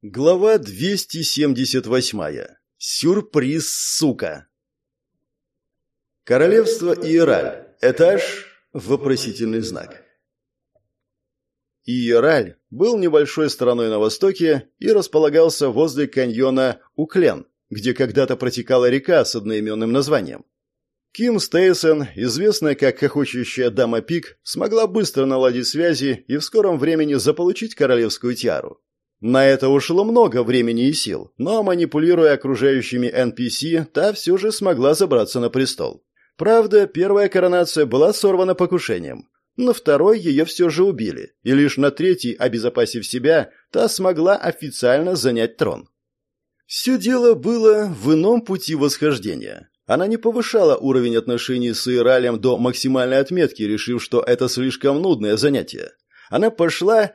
Глава 278. Сюрприз, сука. Королевство Иераль. Этаж. Вопросительный знак. Иераль был небольшой страной на востоке и располагался возле каньона Уклен, где когда-то протекала река с одноименным названием. Ким Стейсон, известная как хохочущая дама Пик, смогла быстро наладить связи и в скором времени заполучить королевскую тиару. На это ушло много времени и сил, но, манипулируя окружающими NPC, та все же смогла забраться на престол. Правда, первая коронация была сорвана покушением. На второй ее все же убили, и лишь на третий, обезопасив себя, та смогла официально занять трон. Все дело было в ином пути восхождения. Она не повышала уровень отношений с Иралем до максимальной отметки, решив, что это слишком нудное занятие. Она пошла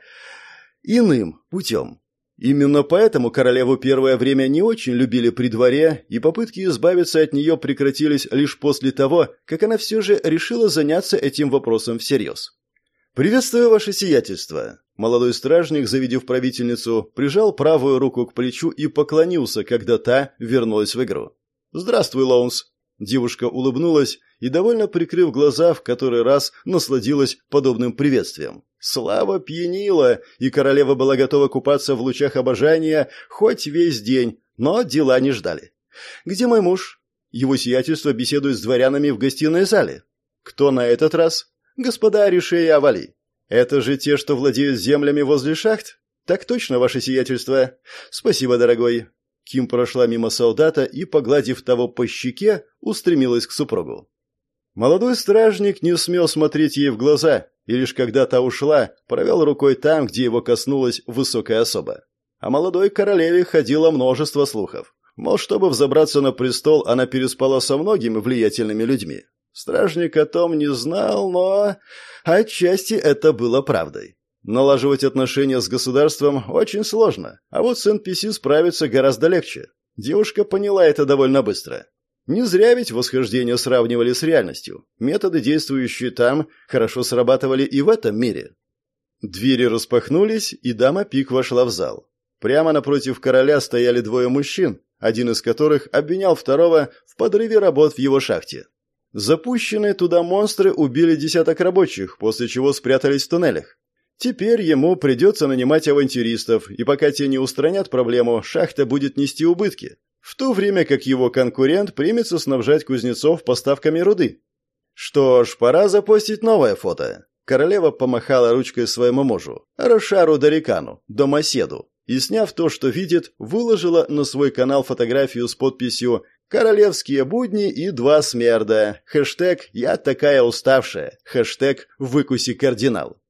иным путем. Именно поэтому королеву первое время не очень любили при дворе, и попытки избавиться от нее прекратились лишь после того, как она все же решила заняться этим вопросом всерьез. «Приветствую ваше сиятельство!» Молодой стражник, завидев правительницу, прижал правую руку к плечу и поклонился, когда та вернулась в игру. «Здравствуй, Лоунс!» Девушка улыбнулась и, довольно прикрыв глаза, в который раз насладилась подобным приветствием. Слава пьянила, и королева была готова купаться в лучах обожания хоть весь день, но дела не ждали. «Где мой муж?» Его сиятельство беседует с дворянами в гостиной зале. «Кто на этот раз?» «Господа Арише и Авали». «Это же те, что владеют землями возле шахт?» «Так точно, ваше сиятельство». «Спасибо, дорогой». Ким прошла мимо солдата и, погладив того по щеке, устремилась к супругу. Молодой стражник не смел смотреть ей в глаза, и лишь когда та ушла, провел рукой там, где его коснулась высокая особа. О молодой королеве ходило множество слухов. Мол, чтобы взобраться на престол, она переспала со многими влиятельными людьми. Стражник о том не знал, но отчасти это было правдой. Налаживать отношения с государством очень сложно, а вот с NPC справиться гораздо легче. Девушка поняла это довольно быстро. Не зря ведь восхождение сравнивали с реальностью. Методы, действующие там, хорошо срабатывали и в этом мире. Двери распахнулись, и дама Пик вошла в зал. Прямо напротив короля стояли двое мужчин, один из которых обвинял второго в подрыве работ в его шахте. Запущенные туда монстры убили десяток рабочих, после чего спрятались в туннелях. Теперь ему придется нанимать авантюристов, и пока те не устранят проблему, шахта будет нести убытки в то время как его конкурент примется снабжать кузнецов поставками руды. Что ж, пора запостить новое фото. Королева помахала ручкой своему мужу, Рошару Дарикану, домоседу, и, сняв то, что видит, выложила на свой канал фотографию с подписью «Королевские будни и два смерда», хэштег «Я такая уставшая», хэштег «Выкуси кардинал».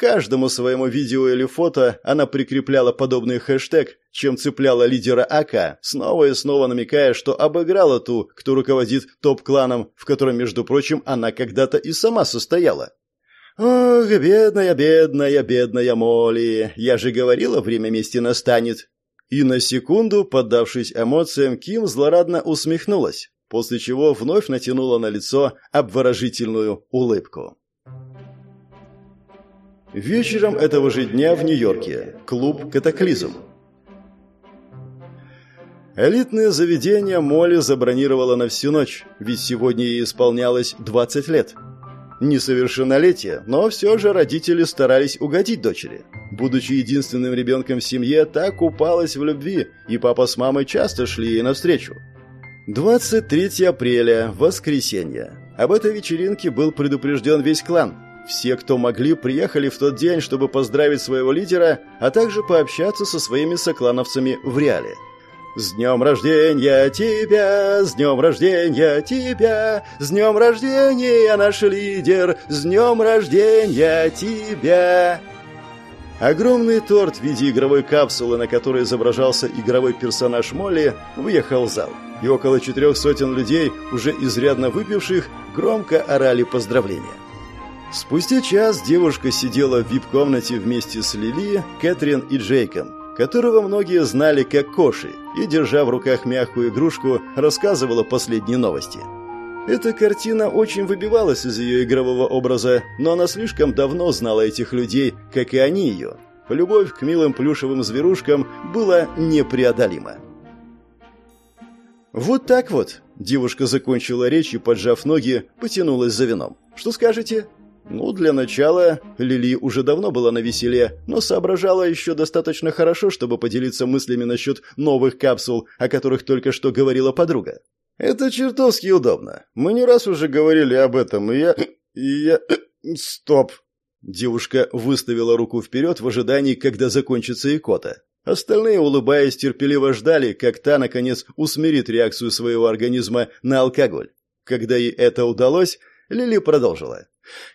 Каждому своему видео или фото она прикрепляла подобный хэштег, чем цепляла лидера АК, снова и снова намекая, что обыграла ту, кто руководит топ-кланом, в котором, между прочим, она когда-то и сама состояла. «Ох, бедная, бедная, бедная Молли, я же говорила, время мести настанет». И на секунду, поддавшись эмоциям, Ким злорадно усмехнулась, после чего вновь натянула на лицо обворожительную улыбку. Вечером этого же дня в Нью-Йорке. Клуб «Катаклизм». Элитное заведение Молли забронировала на всю ночь, ведь сегодня ей исполнялось 20 лет. Несовершеннолетие, но все же родители старались угодить дочери. Будучи единственным ребенком в семье, та купалась в любви, и папа с мамой часто шли ей навстречу. 23 апреля, воскресенье. Об этой вечеринке был предупрежден весь клан – все, кто могли, приехали в тот день, чтобы поздравить своего лидера, а также пообщаться со своими соклановцами в реале. «С днем рождения тебя! С днем рождения тебя! С днем рождения, наш лидер! С днем рождения тебя!» Огромный торт в виде игровой капсулы, на которой изображался игровой персонаж Молли, въехал в зал. И около четырех сотен людей, уже изрядно выпивших, громко орали поздравления. Спустя час девушка сидела в вип-комнате вместе с Лили, Кэтрин и Джейком, которого многие знали как Коши, и, держа в руках мягкую игрушку, рассказывала последние новости. Эта картина очень выбивалась из ее игрового образа, но она слишком давно знала этих людей, как и они ее. любовь к милым плюшевым зверушкам была непреодолима. «Вот так вот», — девушка закончила речь и, поджав ноги, потянулась за вином. «Что скажете?» Ну, для начала, Лили уже давно была на веселе, но соображала еще достаточно хорошо, чтобы поделиться мыслями насчет новых капсул, о которых только что говорила подруга. «Это чертовски удобно. Мы не раз уже говорили об этом, и я... и я... стоп!» Девушка выставила руку вперед в ожидании, когда закончится икота. Остальные, улыбаясь, терпеливо ждали, как та, наконец, усмирит реакцию своего организма на алкоголь. Когда ей это удалось, Лили продолжила.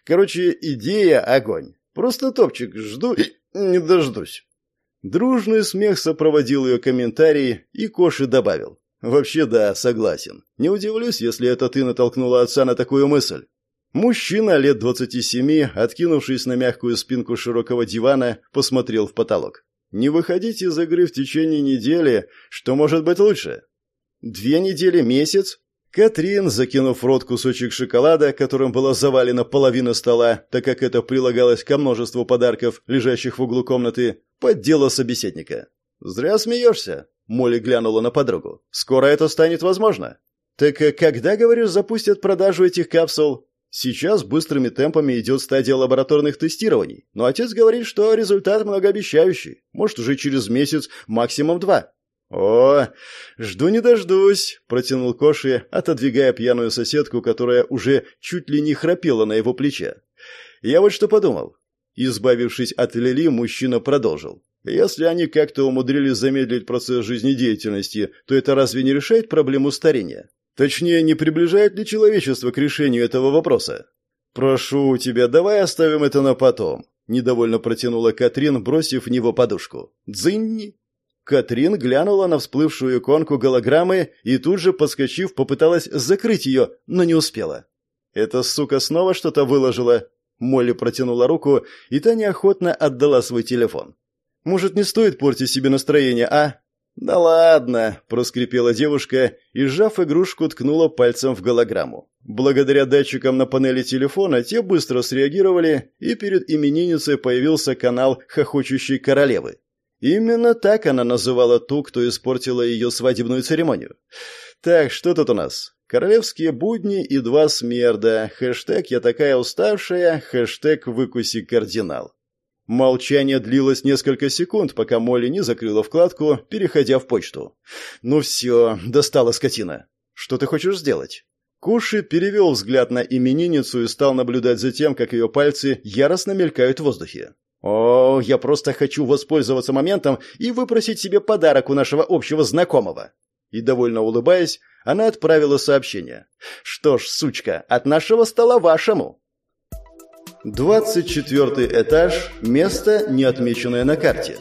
«Короче, идея — огонь. Просто топчик, жду и не дождусь». Дружный смех сопроводил ее комментарии, и Коши добавил. «Вообще да, согласен. Не удивлюсь, если это ты натолкнула отца на такую мысль». Мужчина лет двадцати семи, откинувшись на мягкую спинку широкого дивана, посмотрел в потолок. Не выходить из игры в течение недели, что может быть лучше? Две недели, месяц? Катрин, закинув в рот кусочек шоколада, которым была завалена половина стола, так как это прилагалось ко множеству подарков, лежащих в углу комнаты, поддела собеседника. «Зря смеешься», — Молли глянула на подругу. «Скоро это станет возможно». «Так когда, говоришь, запустят продажу этих капсул?» Сейчас быстрыми темпами идет стадия лабораторных тестирований, но отец говорит, что результат многообещающий. Может, уже через месяц, максимум два. «О, жду не дождусь», — протянул Коши, отодвигая пьяную соседку, которая уже чуть ли не храпела на его плече. «Я вот что подумал». Избавившись от Лили, мужчина продолжил. «Если они как-то умудрились замедлить процесс жизнедеятельности, то это разве не решает проблему старения? Точнее, не приближает ли человечество к решению этого вопроса? «Прошу тебя, давай оставим это на потом», — недовольно протянула Катрин, бросив в него подушку. «Дзынни!» Катрин глянула на всплывшую иконку голограммы и тут же, подскочив, попыталась закрыть ее, но не успела. «Эта сука снова что-то выложила?» Молли протянула руку, и та неохотно отдала свой телефон. «Может, не стоит портить себе настроение, а?» «Да ладно», — проскрипела девушка и, сжав игрушку, ткнула пальцем в голограмму. Благодаря датчикам на панели телефона те быстро среагировали, и перед именинницей появился канал «Хохочущей королевы». Именно так она называла ту, кто испортила ее свадебную церемонию. Так, что тут у нас? Королевские будни и два смерда. Хэштег «Я такая уставшая», хэштег «Выкуси кардинал». Молчание длилось несколько секунд, пока Молли не закрыла вкладку, переходя в почту. «Ну все, достала скотина. Что ты хочешь сделать?» Куши перевел взгляд на именинницу и стал наблюдать за тем, как ее пальцы яростно мелькают в воздухе. «О, я просто хочу воспользоваться моментом и выпросить себе подарок у нашего общего знакомого». И, довольно улыбаясь, она отправила сообщение. «Что ж, сучка, от нашего стола вашему». Двадцать четвертый этаж, место, не отмеченное на карте.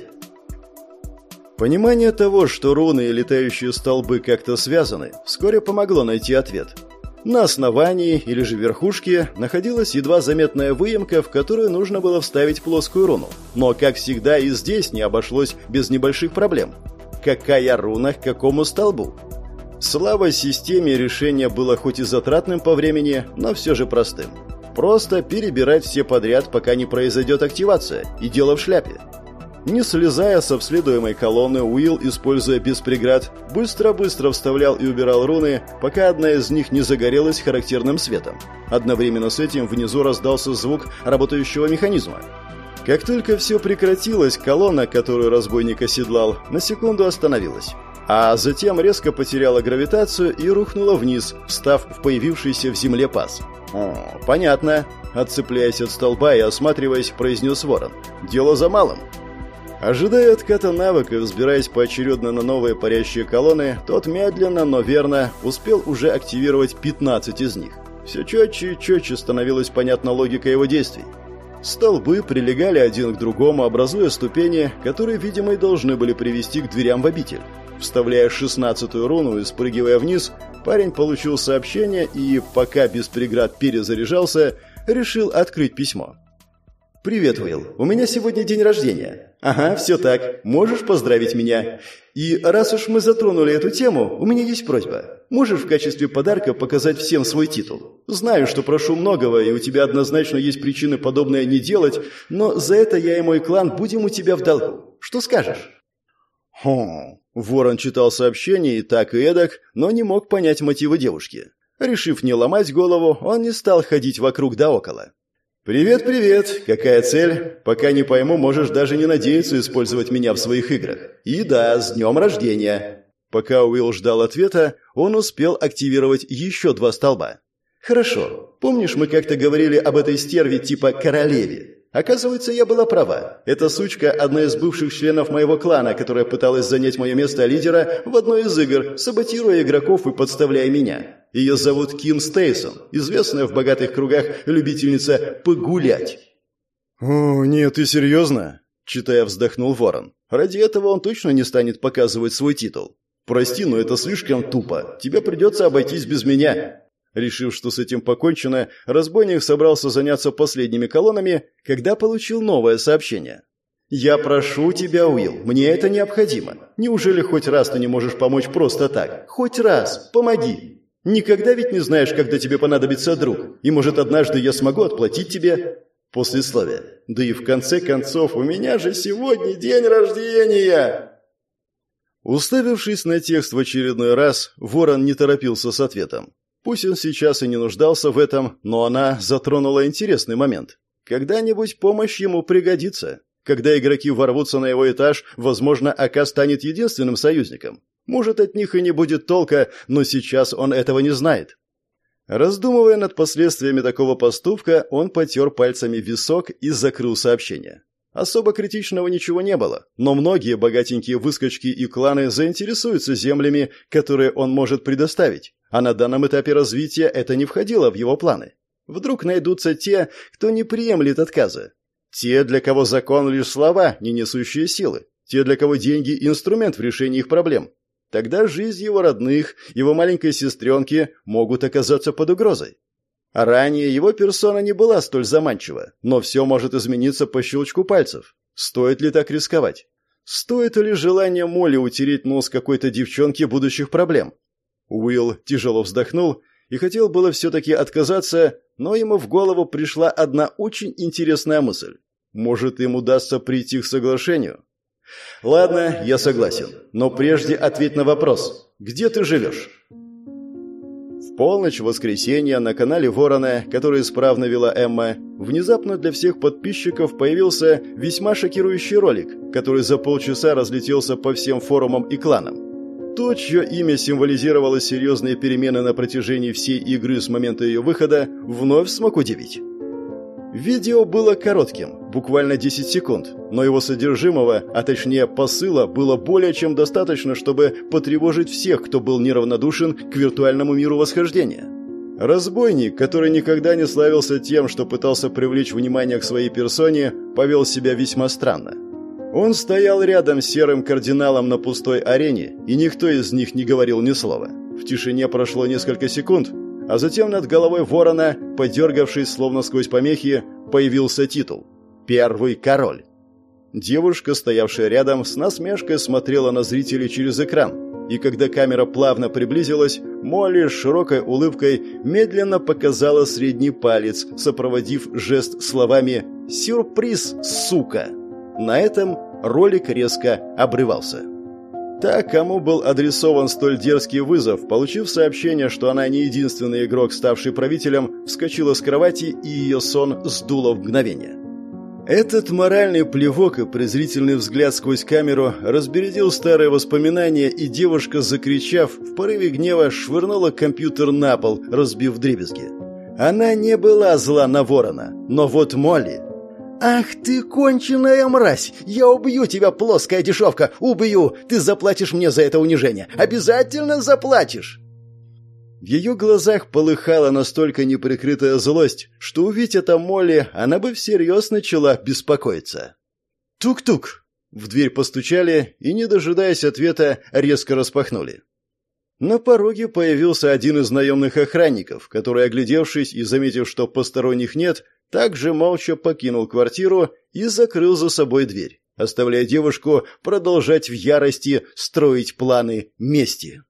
Понимание того, что руны и летающие столбы как-то связаны, вскоре помогло найти ответ. На основании или же верхушке находилась едва заметная выемка, в которую нужно было вставить плоскую руну. Но, как всегда, и здесь не обошлось без небольших проблем. Какая руна к какому столбу? Слава системе решение было хоть и затратным по времени, но все же простым. Просто перебирать все подряд, пока не произойдет активация, и дело в шляпе. Не слезая с обследуемой колонны, Уилл, используя без преград, быстро-быстро вставлял и убирал руны, пока одна из них не загорелась характерным светом. Одновременно с этим внизу раздался звук работающего механизма. Как только все прекратилось, колонна, которую разбойник оседлал, на секунду остановилась. А затем резко потеряла гравитацию и рухнула вниз, встав в появившийся в земле паз. «О, понятно», — отцепляясь от столба и осматриваясь, произнес ворон. «Дело за малым». Ожидая отката навыка и взбираясь поочередно на новые парящие колонны, тот медленно, но верно успел уже активировать 15 из них. Все четче и четче становилась понятна логика его действий. Столбы прилегали один к другому, образуя ступени, которые, видимо, и должны были привести к дверям в обитель. Вставляя шестнадцатую руну и спрыгивая вниз, парень получил сообщение и, пока без преград перезаряжался, решил открыть письмо. «Привет, Уилл. У меня сегодня день рождения». «Ага, все так. Можешь поздравить меня?» «И раз уж мы затронули эту тему, у меня есть просьба. Можешь в качестве подарка показать всем свой титул? Знаю, что прошу многого, и у тебя однозначно есть причины подобное не делать, но за это я и мой клан будем у тебя в долгу. Что скажешь?» Хм. Ворон читал сообщение и так и эдак, но не мог понять мотивы девушки. Решив не ломать голову, он не стал ходить вокруг да около. «Привет, привет! Какая цель? Пока не пойму, можешь даже не надеяться использовать меня в своих играх. И да, с днем рождения!» Пока Уилл ждал ответа, он успел активировать еще два столба. «Хорошо. Помнишь, мы как-то говорили об этой стерве типа королеве? Оказывается, я была права. Эта сучка – одна из бывших членов моего клана, которая пыталась занять мое место лидера в одной из игр, саботируя игроков и подставляя меня. Ее зовут Ким Стейсон, известная в богатых кругах любительница погулять. «О, нет, ты серьезно?» – читая, вздохнул Ворон. «Ради этого он точно не станет показывать свой титул. Прости, но это слишком тупо. Тебе придется обойтись без меня. Решив, что с этим покончено, разбойник собрался заняться последними колоннами, когда получил новое сообщение. «Я прошу тебя, Уилл, мне это необходимо. Неужели хоть раз ты не можешь помочь просто так? Хоть раз, помоги. Никогда ведь не знаешь, когда тебе понадобится друг, и, может, однажды я смогу отплатить тебе послесловие. Да и в конце концов, у меня же сегодня день рождения!» Уставившись на текст в очередной раз, Ворон не торопился с ответом. Пусть он сейчас и не нуждался в этом, но она затронула интересный момент. Когда-нибудь помощь ему пригодится. Когда игроки ворвутся на его этаж, возможно, АК станет единственным союзником. Может, от них и не будет толка, но сейчас он этого не знает. Раздумывая над последствиями такого поступка, он потер пальцами висок и закрыл сообщение. Особо критичного ничего не было, но многие богатенькие выскочки и кланы заинтересуются землями, которые он может предоставить, а на данном этапе развития это не входило в его планы. Вдруг найдутся те, кто не приемлет отказа. Те, для кого закон лишь слова, не несущие силы. Те, для кого деньги – инструмент в решении их проблем. Тогда жизнь его родных, его маленькой сестренки могут оказаться под угрозой. Ранее его персона не была столь заманчива, но все может измениться по щелчку пальцев. Стоит ли так рисковать? Стоит ли желание Молли утереть нос какой-то девчонке будущих проблем? Уилл тяжело вздохнул и хотел было все-таки отказаться, но ему в голову пришла одна очень интересная мысль. Может, им удастся прийти к соглашению? Ладно, я согласен, но прежде ответь на вопрос. Где ты живешь? В полночь воскресенья на канале Ворона, который исправно вела Эмма, внезапно для всех подписчиков появился весьма шокирующий ролик, который за полчаса разлетелся по всем форумам и кланам. То, чье имя символизировало серьезные перемены на протяжении всей игры с момента ее выхода, вновь смог удивить. Видео было коротким, буквально 10 секунд, но его содержимого, а точнее посыла, было более чем достаточно, чтобы потревожить всех, кто был неравнодушен к виртуальному миру восхождения. Разбойник, который никогда не славился тем, что пытался привлечь внимание к своей персоне, повел себя весьма странно. Он стоял рядом с серым кардиналом на пустой арене, и никто из них не говорил ни слова. В тишине прошло несколько секунд, а затем над головой ворона, подергавшись словно сквозь помехи, появился титул «Первый король». Девушка, стоявшая рядом, с насмешкой смотрела на зрителей через экран, и когда камера плавно приблизилась, Молли с широкой улыбкой медленно показала средний палец, сопроводив жест словами «Сюрприз, сука!». На этом ролик резко обрывался. Та, кому был адресован столь дерзкий вызов, получив сообщение, что она не единственный игрок, ставший правителем, вскочила с кровати и ее сон сдуло в мгновение. Этот моральный плевок и презрительный взгляд сквозь камеру разбередил старые воспоминания, и девушка, закричав, в порыве гнева швырнула компьютер на пол, разбив дребезги. Она не была зла на ворона, но вот Молли «Ах ты, конченая мразь! Я убью тебя, плоская дешевка! Убью! Ты заплатишь мне за это унижение! Обязательно заплатишь!» В ее глазах полыхала настолько неприкрытая злость, что увидеть это Молли, она бы всерьез начала беспокоиться. «Тук-тук!» В дверь постучали и, не дожидаясь ответа, резко распахнули. На пороге появился один из наемных охранников, который, оглядевшись и заметив, что посторонних нет, также молча покинул квартиру и закрыл за собой дверь, оставляя девушку продолжать в ярости строить планы мести.